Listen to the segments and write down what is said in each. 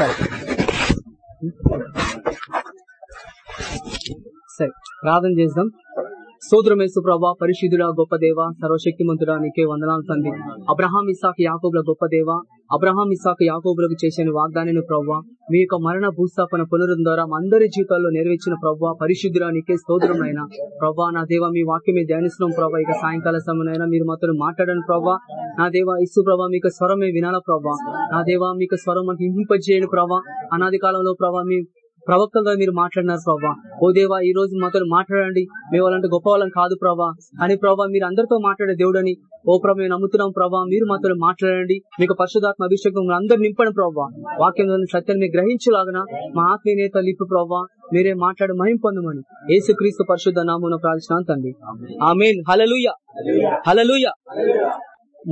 సరే సరే ప్రార్థన చేద్దాం. సూత్రమేసు ప్రభా పరిశుద్ధుడా గొప్ప దేవ సర్వశక్తిమంతుడా నీకే వందనాలు తండ్రి. అబ్రహాం ఇసాక్ యాకోబుల గొప్ప దేవ అబ్రహాం ఇసాక్ యాకోబులకు చేసిన వాగ్దానిని ప్రవ్వా మీ యొక్క మరణ భూస్థాపన పునరుద్ధం ద్వారా అందరి జీవితాల్లో నెరవేర్చిన ప్రవ్వా పరిశుద్ధుడా నీకే స్తోత్రమైనా ప్రవ్వా నా దేవ మీ వాక్యమే ధ్యానిస్తున్నాం ప్రభా ఇక సాయంకాల సమయంలో మీరు మాతో మాట్లాడని ప్రవ్వా. నా దేవ ఇసు ప్రభా మీకు స్వరమే వినాల ప్రభా నా దేవ మీకు స్వరం మాకు ఇంపింపజేయని ప్రభా అనాది కాలంలో ప్రభా మీ ప్రవక్తలుగా మీరు మాట్లాడినారు ప్రభా ఓ దేవా ఈ రోజు మాతో మాట్లాడండి. మేము అలాంటి గొప్ప వాళ్ళం కాదు ప్రభా అని ప్రభా మీరు అందరితో మాట్లాడే దేవుడని. ఓ ప్రభా మేము నమ్ముతున్నాం ప్రభా మీరు మాతో మాట్లాడండి. మీకు పరిశుధాత్మ అభిషేకం అందరు నింపండి ప్రభా వాక్యం సత్యాన్ని మీరు గ్రహించలాగన మా ఆత్మీయ నేత లిప్పు ప్రభా మీరే మాట్లాడి మహిం పొందమని. యేసుక్రీస్తు పరిశుద్ధ నామం ప్రార్థిస్తున్నాను తండ్రి. ఆమెన్. హలలుయ హలలుయ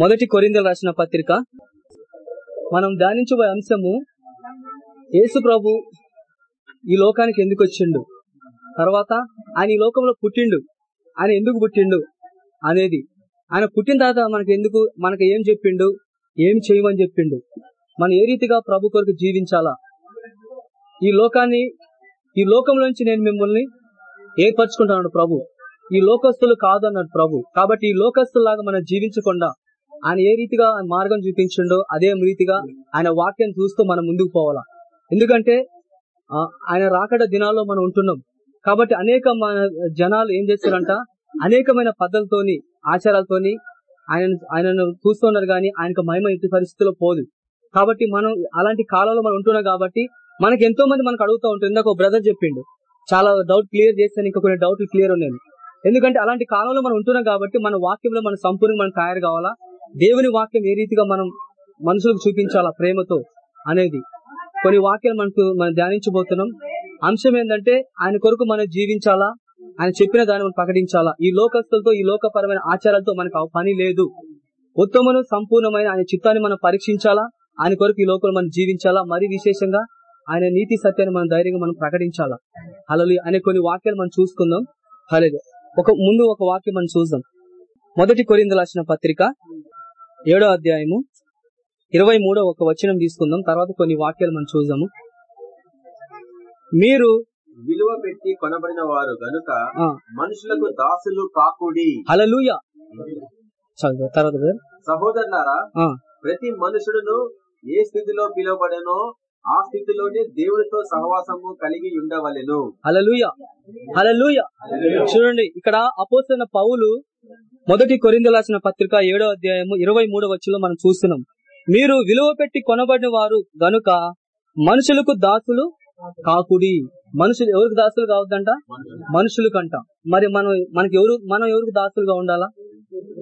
మొదటి కొరిందలు రాసిన పత్రిక. మనం ధ్యానించబోయే అంశము యేసు ప్రభు ఈ లోకానికి ఎందుకు వచ్చిండు? తర్వాత ఆయన ఈ లోకంలో పుట్టిండు. ఆయన ఎందుకు పుట్టిండు అనేది. ఆయన పుట్టిన తర్వాత మనకి ఎందుకు మనకి ఏం చెప్పిండు? ఏం చేయమని చెప్పిండు? మనం ఏ రీతిగా ప్రభు కొరకు జీవించాలా? ఈ లోకాన్ని ఈ లోకంలోంచి నేను మిమ్మల్ని ఏర్పరచుకుంటున్నాడు ప్రభు. ఈ లోకస్తులు కాదు అన్నాడు ప్రభు. కాబట్టి ఈ లోకస్తులాగా మనం జీవించకుండా ఆయన ఏ రీతిగా మార్గం చూపించిండో అదే రీతిగా ఆయన వాక్యం చూస్తూ మనం ముందుకు పోవాలా. ఎందుకంటే ఆయన రాకడ దినాల్లో మనం ఉంటున్నాం. కాబట్టి అనేక మన జనాలు ఏం చేస్తారంట? అనేకమైన పద్ధతులతోని ఆచారాలతోని ఆయన ఆయనను చూస్తున్నారు కానీ ఆయనకు మహిమ ఇంటి పరిస్థితిలో పోదు. కాబట్టి మనం అలాంటి కాలంలో మనం ఉంటున్నాం కాబట్టి మనకి ఎంతో మంది మనకు అడుగుతూ ఉంటుంది ఇందాక బ్రదర్ చెప్పిండు. చాలా డౌట్ క్లియర్ చేస్తాను ఇంకా కొన్ని డౌట్లు క్లియర్ ఉన్నాయి. ఎందుకంటే అలాంటి కాలంలో మనం ఉంటున్నాం కాబట్టి మన వాక్యంలో మనం సంపూర్ణంగా మనం తయారు కావాలా? దేవుని వాక్యం ఏ రీతిగా మనం మనుషులకు చూపించాలా ప్రేమతో అనేది? కొన్ని వాక్యాలు మనకు మనం ధ్యానించబోతున్నాం. అంశం ఏంటంటే ఆయన కొరకు మనం జీవించాలా? ఆయన చెప్పిన దాన్ని మనం ప్రకటించాలా? ఈ లోకస్తులతో ఈ లోకపరమైన ఆచారాలతో మనకు ఆ పని లేదు. ఉత్తమను సంపూర్ణమైన ఆయన చిత్తాన్ని మనం పరీక్షించాలా? ఆయన కొరకు ఈ లోకంలో మనం జీవించాలా? మరి విశేషంగా ఆయన నీతి సత్యాన్ని మనం ధైర్యంగా మనం ప్రకటించాలా? అలా అనే కొన్ని వాక్యాలు మనం చూసుకుందాం. హలే ఒక ముందు ఒక వాక్యం మనం చూద్దాం. మొదటి కొరింద రాసిన పత్రిక ఏడో అధ్యాయము ఇరవై మూడో ఒక వచనం తీసుకుందాం. తర్వాత కొన్ని వాక్యాలు మనం చూద్దాము. మీరు విలువ పెట్టి కొనబడిన వారు గనుక మనుషులకు దాసులు కాకుడి. హల్లెలూయా. చదువు తర్వాత. సహోదరులారా ప్రతి మనుషుడును ఏ స్థితిలో పిలువబడెనో ఆ స్థితిలోనే దేవుడితో సహవాసము కలిగి ఉండవలెను. హల్లెలూయా. హల్లెలూయా. చూడండి ఇక్కడ అపోసిన పౌలు మొదటి కొరిందలాసిన పత్రిక ఏడో అధ్యాయము ఇరవై మూడో వచ్చిలో మనం చూస్తున్నాం. మీరు విలువ పెట్టి కొనబడిన వారు గనుక మనుషులకు దాసులు కాకుడి. మనుషులు ఎవరికి దాసులు కావద్దంట? మనుషులకంట. మరి మనం మనకి ఎవరు మనం ఎవరికి దాసులుగా ఉండాలా?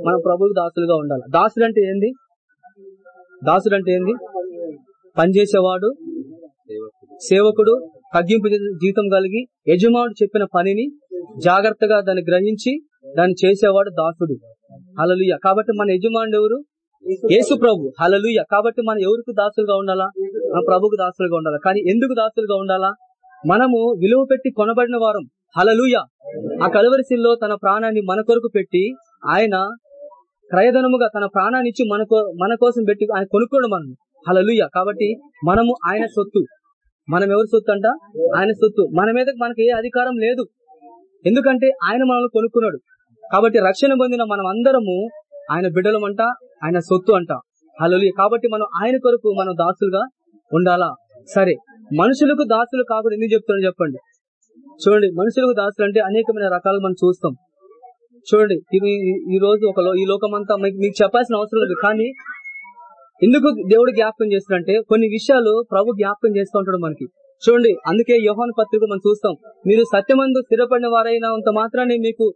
మన ప్రభువుకి దాసులుగా ఉండాలా? దాసుడు అంటే ఏంది? దాసుడు అంటే ఏంది? పనిచేసేవాడు సేవకుడు తగ్గింపు జీతం కలిగి యజమానుడు చెప్పిన పనిని జాగ్రత్తగా దాన్ని గ్రహించి దాన్ని చేసేవాడు దాసుడు. హలలుయ కాబట్టి మన యజమానుడు ఎవరు? యేసు ప్రభు. హలలుయ కాబట్టి మనం ఎవరికి దాసులుగా ఉండాలా? మన ప్రభుకు దాసులుగా ఉండాలా? కానీ ఎందుకు దాసులుగా ఉండాలా? మనము విలువ పెట్టి కొనబడిన వారం. హలలుయ ఆ కలవరిశిల్లో తన ప్రాణాన్ని మన కొరకు పెట్టి ఆయన క్రయధనముగా తన ప్రాణాన్ని ఇచ్చి మన మన కోసం పెట్టి ఆయన కొనుక్కోడు మనం. హలలుయ కాబట్టి మనము ఆయన సొత్తు. మనం ఎవరి సొత్తు అంట? ఆయన సొత్తు. మన మీద మనకి ఏ అధికారం లేదు. ఎందుకంటే ఆయన మనల్ని కొనుక్కున్నాడు. కాబట్టి రక్షణ పొందిన మనం అందరము ఆయన బిడ్డలమంట ఆయన సొత్తు అంట. హలలుయ కాబట్టి మనం ఆయన కొరకు మనం దాసులుగా ఉండాలా? సరే. మనుషులకు దాసులు కాకుండా ఎందుకు చెప్తాను చెప్పండి. చూడండి. మనుషులకు దాసులు అంటే అనేకమైన రకాలు మనం చూస్తాం. చూడండి. ఇవి ఈ రోజు ఒక ఈ లోకమంతా మీకు మీకు చెప్పాల్సిన అవసరం లేదు. కానీ ఎందుకు దేవుడు జ్ఞాపకం చేస్తాడంటే కొన్ని విషయాలు ప్రభు జ్ఞాపకం చేస్తూ ఉంటాడు మనకి. చూడండి. అందుకే యోహాన్ పత్రిక మనం చూస్తాం. మీరు సత్యమందు స్థిరపడిన వారైనంత మాత్రాన్ని మీకు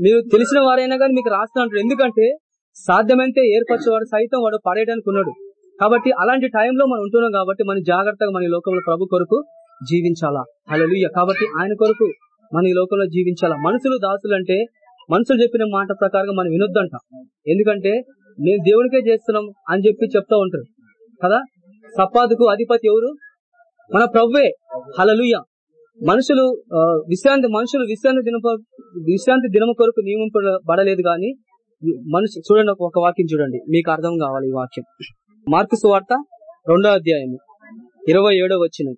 మీరు తెలిసిన వారైనా కానీ మీకు రాస్తా ఎందుకంటే సాధ్యమైతే ఏర్పరచేవాడు సైతం వాడు పడేయడానికి ఉన్నాడు కాబట్టి అలాంటి టైంలో మనం ఉంటున్నాం కాబట్టి మనం జాగ్రత్తగా మన లోకంలో ప్రభు కొరకు జీవించాలా? హల్లెలూయా. కాబట్టి ఆయన కొరకు మన ఈ లోకంలో జీవించాలా? మనుషులు దాసులు అంటే మనుషులు చెప్పిన మాట ప్రకారంగా మనం వినొద్దంట. ఎందుకంటే మేము దేవునికే చేస్తున్నాం అని చెప్పి చెప్తా ఉంటారు. కదా? సపాదుకు అధిపతి ఎవరు? మన ప్రవ్వే. హలలుయ్య మనుషులు విశ్రాంతి మనుషులు విశ్రాంతి దిన విశ్రాంతి దినము కొరకు నియమింపబడలేదు కానీ మనుషు చూడండి ఒక- వాక్యం చూడండి. మీకు అర్థం కావాలి ఈ వాక్యం. మార్కు సువార్త రెండో అధ్యాయము ఇరవై ఏడో వచ్చిన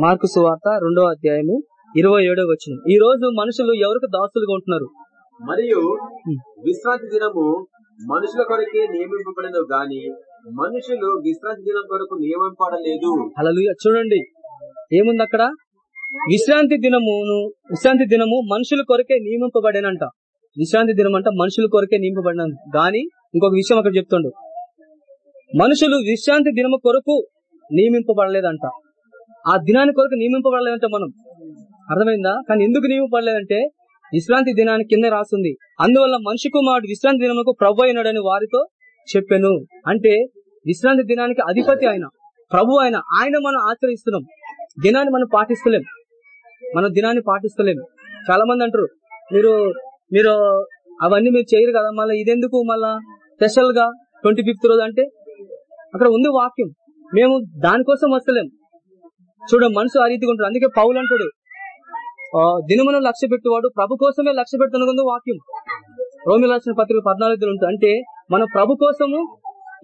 మార్కు సువార్త రెండో అధ్యాయము ఇరవై ఏడో వచ్చిన ఈ రోజు మనుషులు ఎవరికి దాసులుగా ఉంటున్నారు? మరియు. విశ్రాంతి దినము మనుషుల కొరకే నియమింపబడిన గాని మనుషులు విశ్రాంతి దినం కొరకు నియమింపడలేదు హల్లెలూయా. చూడండి. ఏముంది అక్కడ? విశ్రాంతి దినమును విశ్రాంతి దినము మనుషుల కొరకే నియమింపబడినంట. విశ్రాంతి దినం అంట మనుషుల కొరకే నియమింపబడిన గాని ఇంకొక విషయం అక్కడ చెప్తుండు. మనుషులు విశ్రాంతి దినము కొరకు నియమింపబడలేదంట. ఆ దినాని కొరకు నియమింపబడలేదంట మనం. అర్థమైందా? కానీ ఎందుకు నియమింపబడలేదంటే విశ్రాంతి దినానికి కింద రాస్తుంది అందువల్ల మనిషి కుమారుడు విశ్రాంతి దినముకు ప్రభు అయినాడని వారితో చెప్పాను. అంటే విశ్రాంతి దినానికి అధిపతి ఆయన ప్రభు ఆయన ఆయన మనం ఆచరిస్తున్నాం. దినాన్ని మనం పాటిస్తలేం. మనం దినాన్ని పాటిస్తలేం. చాలా మంది అంటారు మీరు మీరు అవన్నీ మీరు చేయరు కదా మళ్ళీ ఇదెందుకు మళ్ళా స్పెషల్గా ట్వంటీ ఫిఫ్త్ రోజు అంటే? అక్కడ ఉంది వాక్యం. మేము దానికోసం వస్తలేం. చూడ మనసు ఆ రీతిగా ఉంటాడు అందుకే పౌలు అంటాడు ఆ, దినమును లక్ష్య పెట్టువాడు ప్రభు కోసమే లక్ష్య పెడుతున్నది వాక్యం. రోమి రాసిన పత్రిక పద్నాలుగు ఉంటుంది. అంటే మన ప్రభు కోసము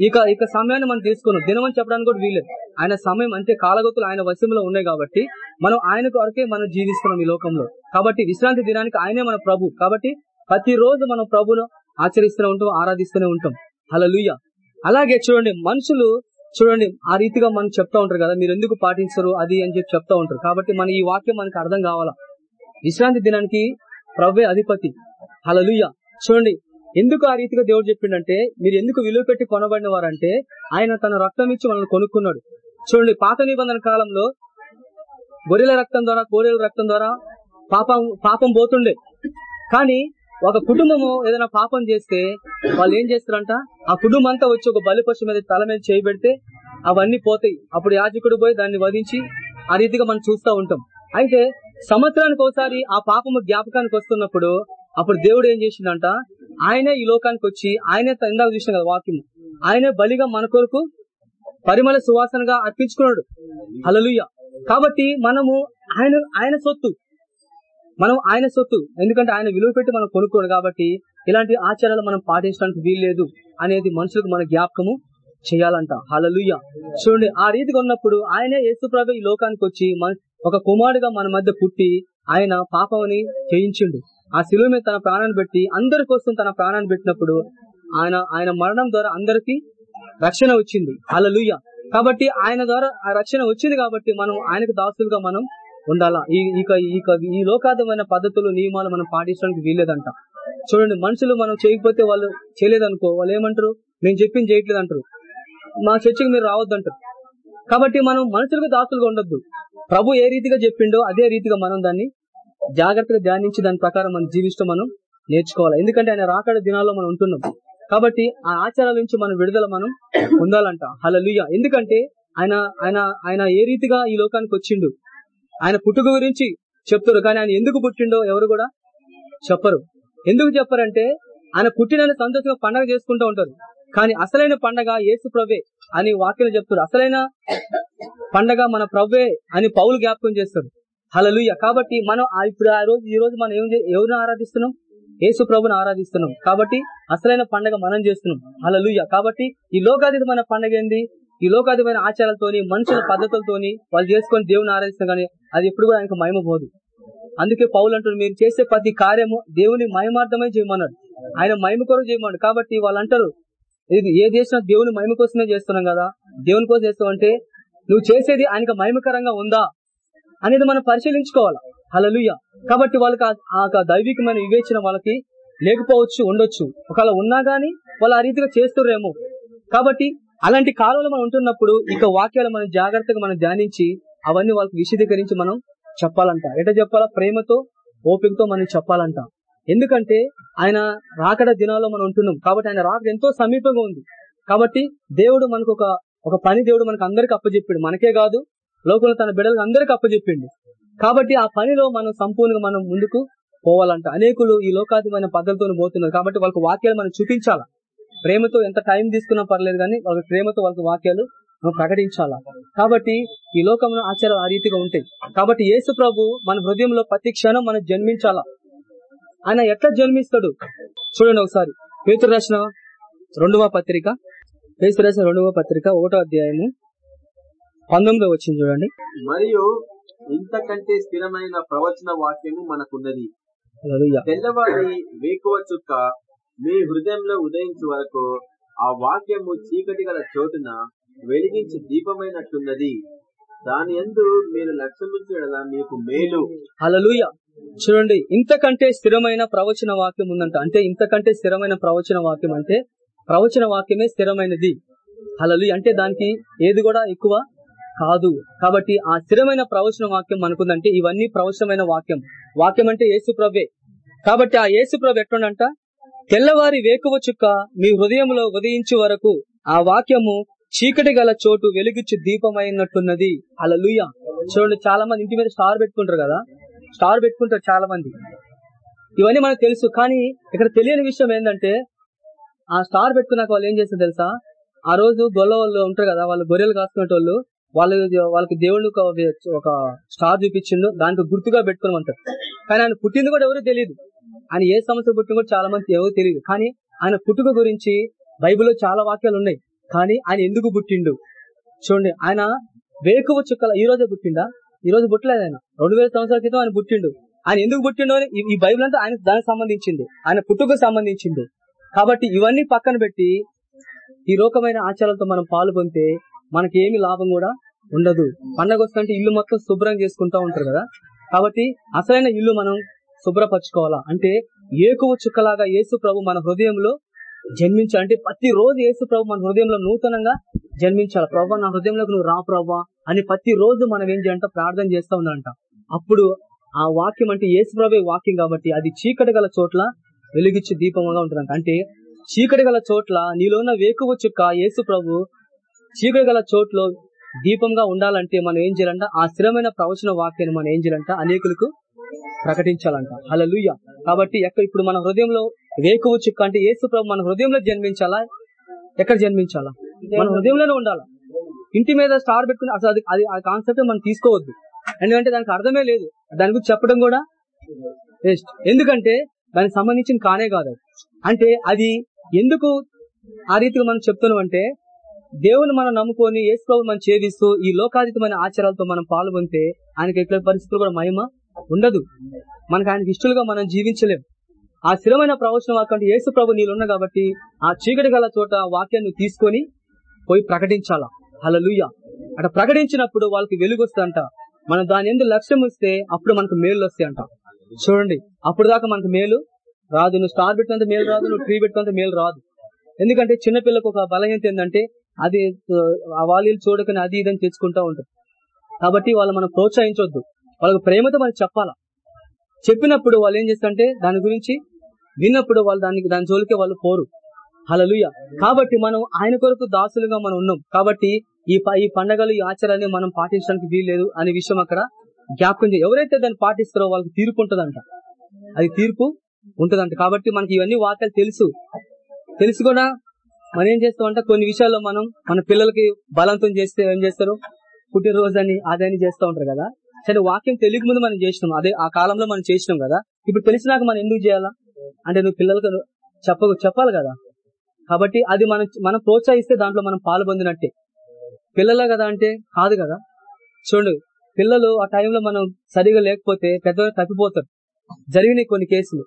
ఇక ఇక సమయాన్ని మనం తీసుకున్నాం. దినం అని చెప్పడానికి కూడా వీలేదు ఆయన సమయం అంటే కాలగతులు ఆయన వశంలో ఉన్నాయి కాబట్టి మనం ఆయన కొరకే మనం జీవిస్తున్నాం ఈ లోకంలో. కాబట్టి విశ్రాంతి దినానికి ఆయనే మన ప్రభు. కాబట్టి ప్రతి రోజు మనం ప్రభును ఆచరిస్తూనే ఉంటాం ఆరాధిస్తూనే ఉంటాం. హల్లెలూయా. అలాగే చూడండి మనుషులు చూడండి ఆ రీతిగా మనం చెప్తా ఉంటారు కదా మీరు ఎందుకు పాటించరు అది అని చెప్పి చెప్తా ఉంటారు. కాబట్టి మన ఈ వాక్యం మనకు అర్థం కావాలా? విశ్రాంతి దినానికి ప్రభే అధిపతి. హలలుయ చూడండి ఎందుకు ఆ రీతిగా దేవుడు చెప్పిండంటే మీరు ఎందుకు విలువ పెట్టి కొనబడిన వారంటే ఆయన తన రక్తం ఇచ్చి మనల్ని కొనుక్కున్నాడు. చూడండి పాత నిబంధన కాలంలో గొర్రెల రక్తం ద్వారా కోరెల రక్తం ద్వారా పాపం పాపం పోతుండే. కానీ ఒక కుటుంబము ఏదైనా పాపం చేస్తే వాళ్ళు ఏం చేస్తారంట? ఆ కుటుంబం అంతా వచ్చి ఒక బలిపశు మీద తల మీద చేయబెడితే అవన్నీ పోతాయి. అప్పుడు యాజకుడు పోయి దాన్ని వధించి ఆ రీతిగా మనం చూస్తూ ఉంటాం. అయితే సంవత్సరానికి ఒకసారి ఆ పాపము జ్ఞాపకానికి వస్తున్నప్పుడు అప్పుడు దేవుడు ఏం చేసిండంట? ఆయనే ఈ లోకానికి వచ్చి ఆయనే ఇందాక చూసిన కదా వాక్యం. ఆయనే బలిగా మన కొరకు పరిమళ సువాసనగా అర్పించుకున్నాడు. హలలుయ్య కాబట్టి మనము ఆయన ఆయన సొత్తు. మనం ఆయన సొత్తు. ఎందుకంటే ఆయన విలువ పెట్టి మనం కొనుక్కోడు కాబట్టి ఇలాంటి ఆచారాలు మనం పాటించడానికి వీల్లేదు అనేది మనుషులకు మన జ్ఞాపకము చేయాలంట. హలలుయ్య చూడండి ఆ రీతిగా ఉన్నప్పుడు ఆయనే యేసుప్రభు ఈ లోకానికి వచ్చి మన ఒక కుమారుడుగా మన మధ్య పుట్టి ఆయన పాపమని చేయించిండు. ఆ శిలువ మీద తన ప్రాణాన్ని పెట్టి అందరి కోసం తన ప్రాణాన్ని పెట్టినప్పుడు ఆయన ఆయన మరణం ద్వారా అందరికీ రక్షణ వచ్చింది. హల్లెలూయా. కాబట్టి ఆయన ద్వారా ఆ రక్షణ వచ్చింది కాబట్టి మనం ఆయనకు దాసులుగా మనం ఉండాలా? ఈ ఇక ఇక ఈ లోకాధమైన పద్ధతులు నియమాలు మనం పాటించడానికి వీల్లేదంట. చూడండి మనుషులు మనం చేయకపోతే వాళ్ళు చేయలేదనుకో వాళ్ళు ఏమంటారు? నేను చెప్పింది చేయట్లేదు అంటారు మా చర్చికి మీరు రావద్దంటారు. కాబట్టి మనం మనుషులకు దాసులుగా ఉండొద్దు. ప్రభు ఏ రీతిగా చెప్పిండో అదే రీతిగా మనం దాన్ని జాగ్రత్తగా ధ్యానించి దాని ప్రకారం మనం జీవిస్తూ మనం నేర్చుకోవాలి. ఎందుకంటే ఆయన రాకడ దినాల్లో మనం ఉంటున్నాం. కాబట్టి ఆ ఆచారాల నుంచి మనం విడుదల మనం పొందాలంట. హలలుయ ఎందుకంటే ఆయన ఆయన ఆయన ఏ రీతిగా ఈ లోకానికి వచ్చిండు? ఆయన పుట్టుక గురించి చెప్తారు. కానీ ఆయన ఎందుకు పుట్టిండో ఎవరు కూడా చెప్పరు. ఎందుకు చెప్పారంటే ఆయన పుట్టినని సంతోషంగా పండగ చేసుకుంటూ ఉంటారు. కానీ అసలైన పండగ యేసు ప్రభే అని వాక్యం చెప్తారు అసలైన పండగ మన ప్రవ్వే అని పౌలు జ్ఞాపకం చేస్తారు హలలుయ కాబట్టి మనం ఆ ఇప్పుడు ఆ రోజు ఈ రోజు మనం ఏం ఎవరిని ఆరాధిస్తున్నాం? యేసు ప్రభుని ఆరాధిస్తున్నాం. కాబట్టి అసలైన పండగ మనం చేస్తున్నాం. హలలుయ కాబట్టి ఈ లోకాతీతమైన పండగ ఏంది? ఈ లోకాతీతమైన ఆచారాలతోని మనుషుల పద్ధతులతోని వాళ్ళు చేసుకొని దేవుని ఆరాధిస్తాం కానీ అది ఎప్పుడు కూడా ఆయనకు మహిమ పోదు. అందుకే పౌలు అంటారు మీరు చేసే ప్రతి కార్యము దేవుని మహిమార్థమై చేయమన్నాడు. ఆయన మహిమ కొరకు చేయమన్నాడు. కాబట్టి వాళ్ళు అంటారు ఇది ఏ చేసినా దేవుని మహిమ కోసమే చేస్తున్నాం కదా? దేవుని కోసం చేస్తామంటే నువ్వు చేసేది ఆయనకు మహిమకరంగా ఉందా? అనేది మనం పరిశీలించుకోవాలి. హలలుయ కాబట్టి వాళ్ళకి ఆ- యొక్క దైవికమైన వివేచన వాళ్ళకి లేకపోవచ్చు ఉండొచ్చు. ఒకవేళ ఉన్నా గానీ వాళ్ళు ఆ రీతిగా చేస్తురేమో కాబట్టి అలాంటి కాలంలో మనం ఉంటున్నప్పుడు ఇక వాక్యాలు మనం జాగ్రత్తగా మనం ధ్యానించి అవన్నీ వాళ్ళకి విశదీకరించి మనం చెప్పాలంట. ఎట చెప్పాలా? ప్రేమతో ఓపికతో మనం చెప్పాలంట. ఎందుకంటే ఆయన రాకడ దినాల్లో మనం ఉంటున్నాం. కాబట్టి ఆయన రాకడ ఎంతో సమీపంగా ఉంది. కాబట్టి దేవుడు మనకు ఒక ఒక పని దేవుడు మనకు అందరికి అప్పచెప్పాడు మనకే కాదు లోకంలో తన బిడ్డలకు అందరికి అప్పచెప్పిండు కాబట్టి ఆ పనిలో మనం సంపూర్ణంగా మనం ముందుకు పోవాలంట. అనేకులు ఈ లోకాధిమైన పద్ధతితో పోతున్నారు. కాబట్టి వాళ్ళకి వాక్యాలు మనం చూపించాలా? ప్రేమతో ఎంత టైం తీసుకున్నా పర్లేదు కానీ వాళ్ళకి ప్రేమతో వాళ్ళకి వాక్యాలు మనం ప్రకటించాలా? కాబట్టి ఈ లోకంలో ఆచారాలు ఆ రీతిగా ఉంటాయి. కాబట్టి యేసు ప్రభు మన హృదయంలో ప్రతి క్షణం మనం జన్మించాలా? ఆయన ఎట్లా జన్మిస్తాడు? చూడండి ఒకసారి. పేతురు రాసిన రెండవ పత్రిక. పేతురు రాసిన రెండవ పత్రిక ఒకటో అధ్యాయము పంతొమ్మిదో వచ్చింది చూడండి. మరియు ఇంతకంటే స్థిరమైన ప్రవచన వాక్యము మనకున్నది. తెల్లవారి వేకువ చుక్క మీ హృదయంలో ఉదయించే వరకు ఆ వాక్యము చీకటి గల చోటున వెలిగించి దీపమైనట్టున్నది. దాని ఎందు మీరు లక్ష్యమించడలా మీకు మేలు. హలలుయ చూడండి ఇంతకంటే స్థిరమైన ప్రవచన వాక్యం ఉందంట. అంటే ఇంతకంటే స్థిరమైన ప్రవచన వాక్యం అంటే ప్రవచన వాక్యమే స్థిరమైనది. హలలు అంటే దానికి ఏది కూడా ఎక్కువ కాదు. కాబట్టి ఆ స్థిరమైన ప్రవచన వాక్యం మనకుందంటే ఇవన్నీ ప్రవచనమైన వాక్యం. వాక్యం అంటే యేసు ప్రభే కాబట్టి ఆ యేసు ఎట్లుండంట తెల్లవారి వేకువ చుక్క మీ హృదయంలో ఉదయించే వరకు ఆ వాక్యము చీకటి గల చోటు వెలుగుచ్చు దీపమైనట్టున్నది. హల్లెలూయా. చూడండి చాలా మంది ఇంటి మీద స్టార్ పెట్టుకుంటారు కదా. స్టార్ పెట్టుకుంటారు చాలా మంది ఇవన్నీ మనకు తెలుసు కానీ ఇక్కడ తెలియని విషయం ఏంటంటే ఆ స్టార్ పెట్టుకున్నాక వాళ్ళు ఏం చేస్తారు తెలుసా? ఆ రోజు గొల్ల వాళ్ళు ఉంటారు కదా వాళ్ళు గొర్రెలు కాసుకునే వాళ్ళు వాళ్ళు వాళ్ళకి దేవుడు ఒక స్టార్ చూపించిండు దానికి గుర్తుగా పెట్టుకోమంటారు కానీ ఆయన పుట్టింది కూడా ఎవరు తెలియదు ఆయన ఏ సంవత్సరం పుట్టింది కూడా చాలా మంది ఎవరు తెలియదు కానీ ఆయన పుట్టుక గురించి బైబిల్లో చాలా వాక్యాలు ఉన్నాయి. కానీ ఆయన ఎందుకు పుట్టిండు? చూడండి ఆయన వేకువ చుక్కల ఈ రోజే పుట్టిండా? ఈ రోజు పుట్టలేదు ఆయన. రెండు వేల సంవత్సరాల క్రితం ఆయన పుట్టిండు. ఆయన ఎందుకు పుట్టిండు అని ఈ- ఈ బైబిల్ అంతా ఆయన దానికి సంబంధించింది. ఆయన పుట్టుకు సంబంధించింది. కాబట్టి ఇవన్నీ పక్కన పెట్టి ఈ లోకమైన ఆచారాలతో మనం పాల్గొంటే మనకి ఏమి లాభం కూడా ఉండదు. పండగ వస్తుంటే ఇల్లు మొత్తం శుభ్రం చేసుకుంటా ఉంటారు కదా? కాబట్టి అసలైన ఇల్లు మనం శుభ్రపరచుకోవాలా? అంటే ఏకువ చుక్కలాగా యేసు ప్రభు మన హృదయంలో జన్మించాలంటే ప్రతి రోజు యేసు ప్రభు మన హృదయంలో నూతనంగా జన్మించాలి. ప్రభా నా హృదయంలోకి నువ్వు రా ప్రభా అని ప్రతి రోజు మనం ఏం చేయాలంట ప్రార్థన చేస్తా ఉందంట అప్పుడు ఆ వాక్యం అంటే యేసు ప్రభు వాక్యం కాబట్టి అది చీకటి గల చోట్ల వెలిగించి దీపంగా ఉంటుందంట. అంటే చీకటి గల చోట్ల నీలో ఉన్న వేకువ చుక్క యేసు ప్రభు చీకటి గల చోట్లో దీపంగా ఉండాలంటే మనం ఏం చేయాలంట ఆ స్థిరమైన ప్రవచన వాక్యాన్ని మనం ఏం చేయాలంట అనేకులకు ప్రకటించాలంట. అలా కాబట్టి ఎక్కడ ఇప్పుడు మన హృదయంలో వేకువ చుక్క అంటే యేసు ప్రభు మన హృదయంలో జన్మించాలా? ఎక్కడ జన్మించాలా? మన హృదయంలోనే ఉండాలా? ఇంటి మీద స్టార్ పెట్టుకుని అసలు అది అది ఆ కాన్సెప్ట్ మనం తీసుకోవద్దు. ఎందుకంటే దానికి అర్థమే లేదు. దాని గురించి చెప్పడం కూడా వేస్ట్ ఎందుకంటే దానికి సంబంధించిన కానే కాదు. అంటే అది ఎందుకు ఆ రీతిగా మనం చెప్తున్నాం అంటే దేవుని మనం నమ్ముకొని యేసు ప్రభు మనం ఛేదిస్తూ ఈ లోకాతీతమైన ఆచారాలతో మనం పాల్గొంటే ఆయనకి ఎట్లా పరిస్థితులు కూడా మహిమ ఉండదు. మనకు ఆయనకి ఇష్టలుగా మనం జీవించలేం. ఆ స్థిరమైన ప్రవచనం అక్కడ యేసు ప్రభు నీళ్ళున్న కాబట్టి ఆ చీకటి గల చోట వాక్యాన్ని తీసుకొని పోయి ప్రకటించాలా? హలలుయ్య అట్లా ప్రకటించినప్పుడు వాళ్ళకి వెలుగు వస్తుందంట మనం దాని ఎందుకు లక్ష్యం వస్తే అప్పుడు మనకు మేలు వస్తాయంట. చూడండి అప్పుడు దాకా మనకు మేలు రాదు. నువ్వు స్టార్ పెట్టినంత మేలు రాదు నువ్వు ట్రీ పెట్టినంత మేలు రాదు. ఎందుకంటే చిన్నపిల్లకు ఒక బలహీనత ఏంటంటే అది ఆ వాళ్ళు చూడకని అది ఇదని తెచ్చుకుంటా ఉంటారు. కాబట్టి వాళ్ళు మనం ప్రోత్సహించొద్దు. వాళ్ళకి ప్రేమతో మనం చెప్పాలా? చెప్పినప్పుడు వాళ్ళు ఏం చేస్తారంటే దాని గురించి విన్నప్పుడు వాళ్ళు దానికి దాని జోలికే వాళ్ళు పోరు. హలలుయ కాబట్టి మనం ఆయన కొరకు దాసులుగా మనం ఉన్నాం. కాబట్టి ఈ ప- ఈ పండగలు ఈ ఆచారాన్ని మనం పాటించడానికి వీల్లేదు అనే విషయం అక్కడ జ్ఞాపకం చేయ. ఎవరైతే దాన్ని పాటిస్తారో వాళ్ళకి తీర్పు ఉంటుందంట. అది తీర్పు ఉంటదంట. కాబట్టి మనకి ఇవన్నీ వాక్యాలు తెలుసు. తెలుసు కూడా మనం ఏం చేస్తామంటే కొన్ని విషయాల్లో మనం మన పిల్లలకి బలవంతం చేస్తే ఏం చేస్తారు? పుట్టినరోజు అని అదని చేస్తూ ఉంటారు కదా. సరే వాక్యం తెలియక ముందు మనం చేసినాం. అదే ఆ కాలంలో మనం చేసినాం కదా. ఇప్పుడు తెలిసినాక మనం ఎందుకు చేయాలా? అంటే నువ్వు పిల్లలకు చెప్ప చెప్పాలి కదా. కాబట్టి అది మనం మనం ప్రోత్సహిస్తే దాంట్లో మనం పాల్పొందినట్టే పిల్లలే కదా అంటే కాదు కదా. చూడు పిల్లలు ఆ టైంలో మనం సరిగా లేకపోతే పెద్దగా తప్పిపోతారు. జరిగినాయి కొన్ని కేసులు.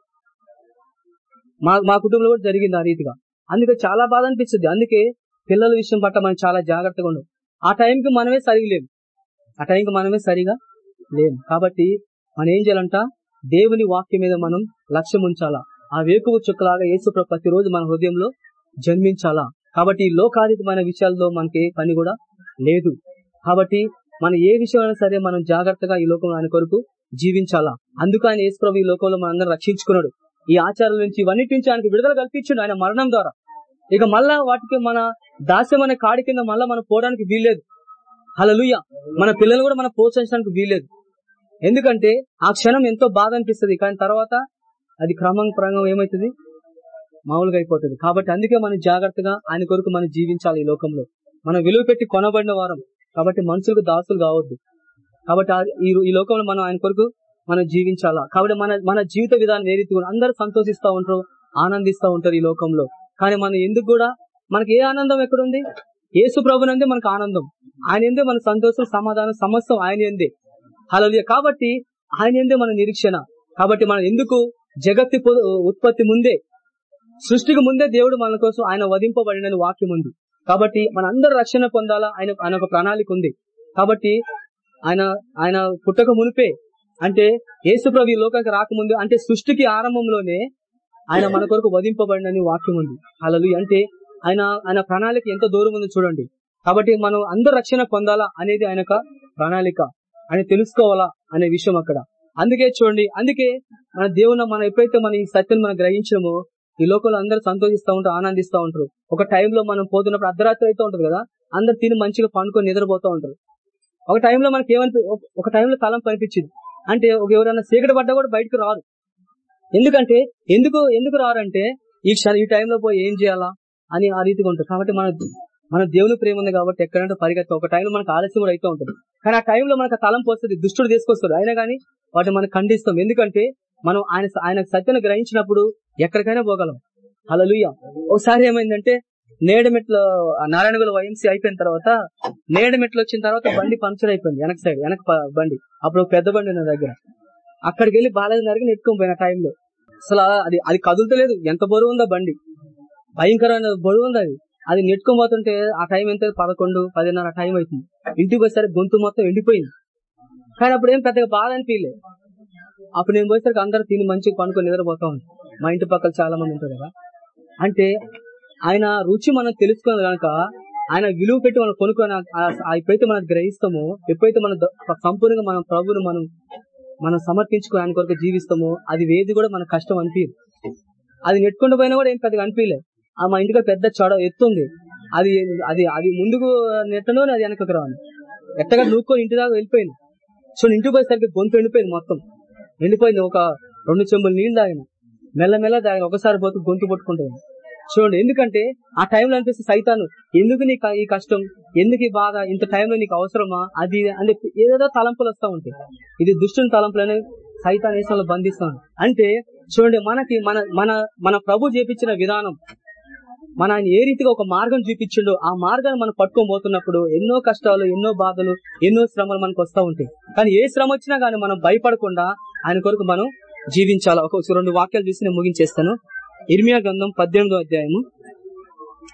మా మా కుటుంబంలో కూడా జరిగింది ఆ రీతిగా. అందుకే చాలా బాధ అనిపిస్తుంది. అందుకే పిల్లల విషయం పట్ల మనం చాలా జాగ్రత్తగా ఉండవు ఆ టైంకి మనమే సరిగా లేము. ఆ టైంకి మనమే సరిగా లేము. కాబట్టి మనం ఏం చేయాలంట? దేవుని వాక్యం మీద మనం లక్ష్యం ఉంచాలా ఆ వేకువ చుక్కలాగా ఏసుప్ర ప్రతిరోజు మన హృదయంలో జన్మించాలా? కాబట్టి ఈ లోకాతీతమైన విషయాల్లో మనకి పని కూడా లేదు. కాబట్టి మన ఏ విషయమైనా సరే మనం జాగ్రత్తగా ఈ లోకంలో ఆయన కొరకు జీవించాలా? అందుకు ఆయన ఈ లోకంలో మనందరం రక్షించుకున్నాడు. ఈ ఆచారాల నుంచి ఇవన్నిటి నుంచి ఆయనకు విడుదల కల్పించిండు ఆయన మరణం ద్వారా. ఇక మళ్ళా వాటికి మన దాస్యం అనే కాడి కింద మళ్ళా మనం పోవడానికి వీల్లేదు. హలలుయ మన పిల్లలు కూడా మనం ప్రోత్సహించడానికి వీల్లేదు. ఎందుకంటే ఆ క్షణం ఎంతో బాధ అనిపిస్తుంది కానీ తర్వాత అది క్రమం క్రమం ఏమవుతుంది మామూలుగా అయిపోతుంది. కాబట్టి అందుకే మనం జాగ్రత్తగా ఆయన కొరకు మనం జీవించాలి ఈ లోకంలో. మనం విలువ పెట్టి కొనబడిన వారం. కాబట్టి మనుషులకు దాసులు కావద్దు. కాబట్టి ఈ లోకంలో మనం ఆయన కొరకు మనం జీవించాలా? కాబట్టి మన మన జీవిత విధానం ఏ రీతి అందరూ సంతోషిస్తూ ఉంటారు ఆనందిస్తూ ఉంటారు ఈ లోకంలో. కానీ మనం ఎందుకు కూడా మనకి ఏ ఆనందం ఎక్కడుంది? యేసు ప్రభునందే మనకు ఆనందం. ఆయన ఎందే మన సంతోషం సమాధానం సమస్తం ఆయన ఎందే. హలలియ కాబట్టి ఆయన ఎందే మన నిరీక్షణ? కాబట్టి మనం ఎందుకు జగత్తి ఉత్పత్తి ముందే సృష్టికి ముందే దేవుడు మన కోసం ఆయన వధింపబడిన వాక్యం ఉంది కాబట్టి మన రక్షణ పొందాలా? ఆయన ఆయన ఒక ప్రణాళిక ఉంది. కాబట్టి ఆయన ఆయన పుట్టక మునిపే అంటే యేసుప్రభు ఈ లోకానికి రాకముందు అంటే సృష్టికి ఆరంభంలోనే ఆయన మన కొరకు వధింపబడినని వాక్యం ఉంది అలలు అంటే ఆయన ఆయన ప్రణాళిక ఎంత దూరం ఉందో చూడండి. కాబట్టి మనం అందరు రక్షణ పొందాలా? అనేది ఆయన ప్రణాళిక. అని తెలుసుకోవాలా అనే విషయం అక్కడ. అందుకే చూడండి అందుకే మన దేవుని మనం ఎప్పుడైతే మన ఈ సత్యం మనం గ్రహించడమో ఈ లోకంలో అందరూ సంతోషిస్తూ ఉంటారు ఆనందిస్తూ ఉంటారు. ఒక టైంలో మనం పోతున్నప్పుడు అర్ధరాత్రి అయితే ఉంటుంది కదా అందరు తిని మంచిగా పండుకొని నిద్రపోతూ ఉంటారు. ఒక టైంలో మనకి ఏమనిపి ఒక- టైంలో తలం కనిపించింది అంటే ఒక ఎవరైనా చీకటి పడ్డా కూడా బయటకు రారు. ఎందుకంటే ఎందుకు ఎందుకు రారంటే ఈ క్షణం ఈ టైంలో పోయి ఏం చేయాలా అని ఆ రీతిగా ఉంటుంది కాబట్టి మన మన దేవుని ప్రేమ ఉంది కాబట్టి ఎక్కడంటే పరిగెత్త. ఒక టైంలో మనకు ఆలస్యం కూడా అవుతూ ఉంటుంది. కానీ ఆ టైంలో మనకు ఆ తలంపు వస్తుంది దుష్టుడు తీసుకొస్తాడు. అయినా కానీ వాటిని మనం ఖండిస్తాం. ఎందుకంటే మనం ఆయన ఆయన సత్యను గ్రహించినప్పుడు ఎక్కడికైనా పోగలం. హల్లెలూయా ఒకసారి ఏమైందంటే నేడమెట్ల నారాయణగుల వైఎంసీ అయిపోయిన తర్వాత నేడమెట్లు వచ్చిన తర్వాత బండి పంక్చర్ అయిపోయింది. వెనక సైడ్ వెనక బండి. అప్పుడు పెద్ద బండి నా దగ్గర. అక్కడికి వెళ్ళి బాలాజీ దగ్గర నెట్టుకొని పోయిన టైంలో అసలు అది అది కదులుతలేదు. ఎంత బరువు ఉందో బండి. భయంకరమైన బరువు ఉంది అది. అది నెట్టుకొని పోతుంటే ఆ టైం ఎంత? పదకొండు పదిన్నర టైం అవుతుంది. ఇంటికి వచ్చేసరికి గొంతు మొత్తం ఎండిపోయింది. కానీ అప్పుడు ఏం పెద్దగా బాధ అనిపించలే. అప్పుడు నేను పోయేసరికి అందరూ తిని మంచిగా పనుకొని నిద్రపోతా ఉంది మా ఇంటి పక్కల చాలా మంది ఉంటారు కదా. అంటే ఆయన రుచి మనం తెలుసుకున్నది కనుక ఆయన విలువ పెట్టి మనం కొనుక్కొని ఎప్పుడైతే మనం గ్రహిస్తామో ఎప్పుడైతే మన సంపూర్ణంగా మన ప్రభువును మనం మనం సమర్పించుకుని ఆయన కొరకు జీవిస్తామో అది వేది కూడా మనకు కష్టం అనిపించదు. అది నెట్టుకుంటూ పోయినా కూడా ఏం పెద్దగా అనిపించలేదు ఆ మా ఇంటికి పెద్ద చడ ఎత్తుంది. అది అది అది ముందుకు నెట్టను అది వెనకకు రాను ఎట్టగా నూక్కొని ఇంటి దాకా వెళ్ళిపోయింది. సో ఇంటికి పోయేసరికి గొంతు ఎండిపోయింది మొత్తం. ఎండిపోయింది ఒక రెండు చెంబులు నీళ్ళు తాగిన. మెల్లమెల్ల తాగిన. ఒకసారి పోతే గొంతు పట్టుకుంటుంది. చూడండి ఎందుకంటే ఆ టైంలో అనిపిస్తే సైతాను ఎందుకు నీకు ఈ కష్టం? ఎందుకు ఈ బాధ? ఇంత టైంలో నీకు అవసరమా? అది అంటే ఏదేదో తలంపులు వస్తూ ఉంటాయి. ఇది దుష్టుని తలంపులని సైతాన్ వేసంలో బంధిస్తాను. అంటే చూడండి మనకి మన మన మన ప్రభు చేపించిన విధానం మన ఆయన ఏ రీతిగా ఒక మార్గం చూపించిండో ఆ మార్గాన్ని మనం పట్టుకోబోతున్నప్పుడు ఎన్నో కష్టాలు ఎన్నో బాధలు ఎన్నో శ్రమలు మనకు వస్తూ ఉంటాయి. కానీ ఏ శ్రమ వచ్చినా కానీ మనం భయపడకుండా ఆయన కొరకు మనం జీవించాలి? ఒక రెండు వాక్యాలు చూసి నేను ముగించేస్తాను. ఇర్మియా గ్రంథం పద్దెనిమిదో అధ్యాయము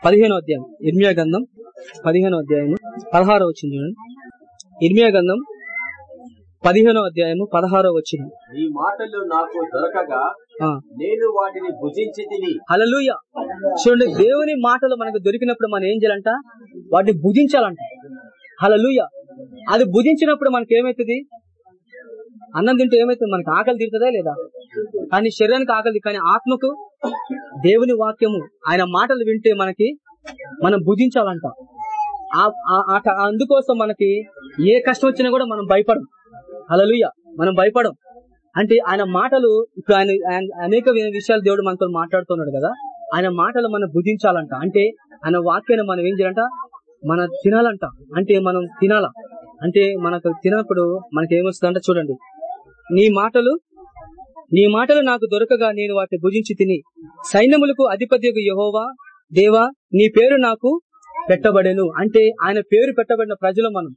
పదిహేనో అధ్యాయం. ఇర్మియా గ్రంథం పదిహేనో అధ్యాయము పదహారో వచ్చింది చూడండి. ఇర్మియా గ్రంథం పదిహేనో అధ్యాయము పదహారో వచ్చింది ఈ మాటలు నాకు దొరకగా నేను వాటిని భుజించి తిని హలలుయ చూడండి దేవుని మాటలు మనకు దొరికినప్పుడు మనం ఏం చేయాలంట? వాటిని భుజించాలంట. హలలుయ అది భుజించినప్పుడు మనకి ఏమవుతుంది అన్నం తింటే ఏమవుతుంది మనకి ఆకలి తీరుతుందా లేదా? కానీ శరీరానికి ఆకలి కానీ ఆత్మకు దేవుని వాక్యము ఆయన మాటలు వింటే మనకి మనం భుజించాలంట. అందుకోసం మనకి ఏ కష్టం వచ్చినా కూడా మనం భయపడం. హలలుయ మనం భయపడం. అంటే ఆయన మాటలు ఇప్పుడు ఆయన ఆయన అనేక విషయాలు దేవుడు మనతో మాట్లాడుతున్నాడు కదా. ఆయన మాటలు మనం బుధించాలంట అంటే ఆయన వాక్యాన్ని మనం ఏం చేయాలంట? మన తినాలంట. అంటే మనం తినాల? అంటే మనకు తినప్పుడు మనకి ఏమొస్తుందంట చూడండి. నీ మాటలు నీ మాటలు నాకు దొరకగా నేను వాటిని భుజించి తిని సైన్యములకు అధిపతి యహోవా దేవా నీ పేరు నాకు పెట్టబడెను. అంటే ఆయన పేరు పెట్టబడిన ప్రజలు మనం.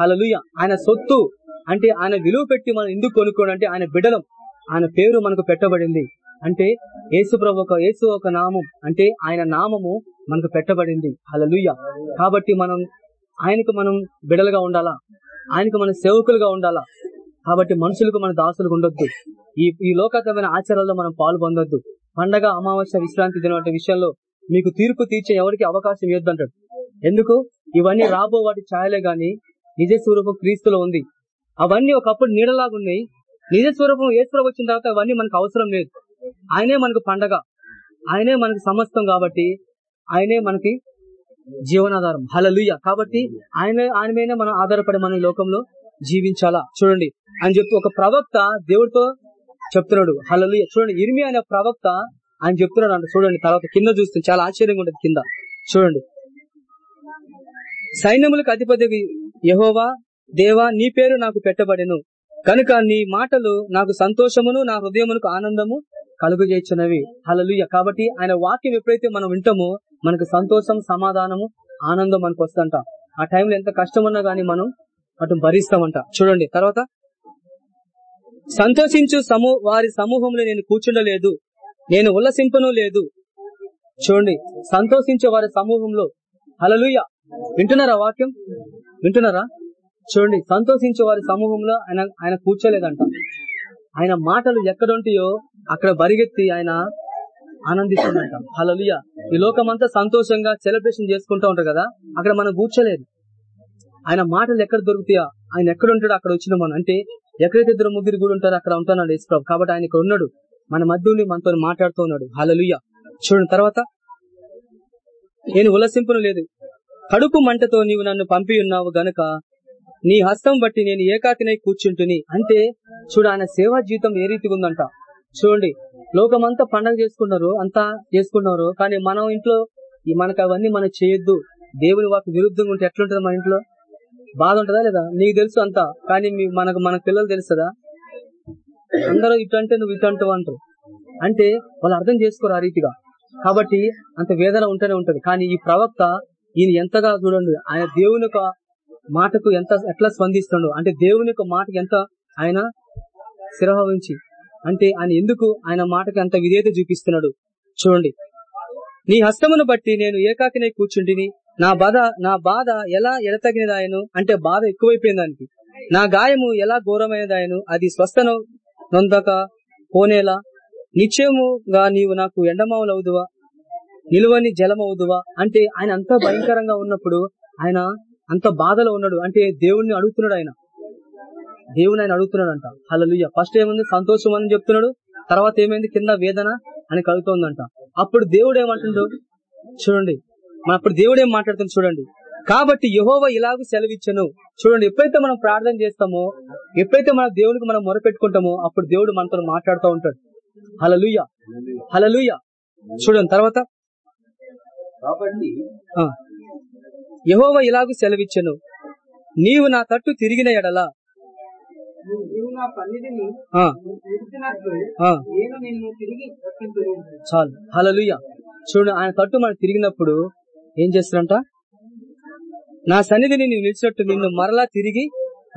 అలలుయ ఆయన సొత్తు అంటే ఆయన విలువ పెట్టి మనం ఎందుకు కొనుక్కోండి అంటే ఆయన బిడలం. ఆయన పేరు మనకు పెట్టబడింది. అంటే యేసు ప్రభు ఒక యేసు ఒక నామం అంటే ఆయన నామము మనకు పెట్టబడింది. హలలుయ కాబట్టి మనం ఆయనకు మనం బిడలుగా ఉండాలా? ఆయనకు మనం సేవకులుగా ఉండాలా? కాబట్టి మనుషులకు మన దాసులుగా ఉండొద్దు. ఈ ఈ లోకతమైన ఆచారాల్లో మనం పాలు పొందొద్దు. పండగ అమావాస్య విశ్రాంతి దినం వంటి విషయంలో మీకు తీర్పు తీర్చే ఎవరికి అవకాశం ఇవ్వద్దంటాడు. ఎందుకు? ఇవన్నీ రాబో వాటి ఛాయలే గాని నిజ స్వరూపం క్రీస్తులో ఉంది. అవన్నీ ఒకప్పుడు నీడలాగా ఉన్నాయి. నిజ స్వరూపం ఏసులో వచ్చిన తర్వాత అవన్నీ మనకు అవసరం లేదు. ఆయనే మనకు పండగ. ఆయనే మనకు సమస్తం కాబట్టి ఆయనే మనకి జీవనాధారం. హలలుయ కాబట్టి ఆయన ఆయన మీద మనం ఆధారపడి మన లోకంలో జీవించాలా? చూడండి. అని చెప్తూ ఒక ప్రవక్త దేవుడితో చెప్తున్నాడు. హలలుయ చూడండి. ఇర్మి అనే ప్రవక్త ఆయన చెప్తున్నాడు అంటే. చూడండి. తర్వాత కింద చూస్తే చాలా ఆశ్చర్యంగా ఉంటుంది కింద. చూడండి. సైన్యములకు అధిపతి యహోవా. దేవా నీ పేరు నాకు పెట్టబడెను. కనుక నీ మాటలు నాకు సంతోషమును నా హృదయమునకు ఆనందము కలుగజేచినవి హలలుయ కాబట్టి ఆయన వాక్యం ఎప్పుడైతే మనం వింటామో మనకు సంతోషం సమాధానము ఆనందం మనకు వస్తుంట ఆ టైంలో ఎంత కష్టమున్నా గానీ మనం అటు భరిస్తామంట. చూడండి తర్వాత. సంతోషించు సమూ వారి సమూహంలో నేను కూర్చుండలేదు. నేను ఉల్లసింపను లేదు. చూడండి సంతోషించే వారి సమూహంలో. హలలుయ వింటున్నారా వాక్యం? వింటున్నారా? చూడండి సంతోషించే వారి సమూహంలో ఆయన ఆయన కూర్చోలేదంట. ఆయన మాటలు ఎక్కడుంటాయో అక్కడ బరిగెత్తి ఆయన ఆనందిస్తుందంట. హలలియ ఈ లోకమంతా సంతోషంగా సెలబ్రేషన్ చేసుకుంటూ ఉంటారు కదా అక్కడ మనం కూర్చోలేదు. ఆయన మాటలు ఎక్కడ దొరుకుతాయా? ఆయన ఎక్కడ ఉంటాడో అక్కడ వచ్చిన మనం. అంటే ఎక్కడైతే ఇద్దరు ముగ్గురు కూడా ఉంటారో అక్కడ ఉంటున్నాడు యేసుప్రభు కాబట్టి ఆయన ఇక్కడ ఉన్నాడు. మన మధ్య మనతో మాట్లాడుతూ ఉన్నాడు. హలలుయ చూడండి తర్వాత నేను ఉలసింపును లేదు. కడుపు మంటతో నీవు నన్ను పంపి ఉన్నావు గనుక నీ హస్తం బట్టి నేను ఏకాకినై కూర్చుంటుని అంటే చూడు ఆయన సేవా జీవితం ఏ రీతిగా ఉందంట. చూడండి లోకమంతా పండగ చేసుకున్నారు అంతా చేసుకున్నారు కానీ మనం ఇంట్లో మనకు అవన్నీ మనం చేయొద్దు. దేవుని వాకి విరుద్ధంగా ఉంటే ఎట్లుంటది మన ఇంట్లో? బాధ ఉంటుందా లేదా? నీకు తెలుసు అంతా కానీ మీ మనకు మన పిల్లలు తెలుస్తుందా? అందరూ ఇటు అంటే నువ్వు ఇటు అంటారు. అంటే వాళ్ళు అర్థం చేసుకోరు ఆ రీతిగా. కాబట్టి అంత వేదన ఉంటూనే ఉంటది. కానీ ఈ ప్రవక్త ఈయన ఎంతగా చూడండి ఆయన దేవుని మాటకు ఎంత ఎట్లా స్పందిస్తుండో అంటే దేవుని యొక్క మాటకి ఎంత ఆయన శిరహవించి అంటే ఆయన ఎందుకు ఆయన మాటకు అంత విధేయత చూపిస్తున్నాడు? చూడండి. నీ హస్తమును బట్టి నేను ఏకాకినై కూర్చుంటిని. నా బాధ నా బాధ ఎలా ఎడతగినదాయను? అంటే బాధ ఎక్కువైపోయింది దానికి నా గాయము ఎలా ఘోరమైనదాయను? అది స్వస్థను నొందక పోనేలా? నిశ్చయముగా నీవు నాకు ఎండమావులవుదువా? నిలువని జలమవుదువా? అంటే ఆయన అంత భయంకరంగా ఉన్నప్పుడు ఆయన అంత బాధలో ఉన్నాడు. అంటే దేవుణ్ణి అడుగుతున్నాడు ఆయన. దేవుని ఆయన అడుగుతున్నాడు అంట హలలుయ్య ఫస్ట్ ఏముంది? సంతోషం అని చెప్తున్నాడు. తర్వాత ఏమైంది? కింద వేదన అని కలుగుతోందంట. అప్పుడు దేవుడు ఏమంటుండో చూడండి. మన అప్పుడు దేవుడు ఏం మాట్లాడుతుంది చూడండి. కాబట్టి యహోవ ఇలాగూ సెలవిచ్చను. చూడండి ఎప్పుడైతే మనం ప్రార్థన చేస్తామో ఎప్పుడైతే మన దేవునికి మనం మొరపెట్టుకుంటామో అప్పుడు దేవుడు మనతో మాట్లాడుతూ ఉంటాడు. హలలుయ్య హలలుయ్య చూడండి తర్వాత? కాబట్టి. యహోవ ఇలాగూ సెలవిచ్చను. నీవు నా తట్టు తిరిగిన ఎడలా. చాలు. హలలుయ చూడు ఆయన తట్టు మనం తిరిగినప్పుడు ఏం చేస్తారంట నా సన్నిధిని నీవు నిలిచినట్టు నిన్ను మరలా తిరిగి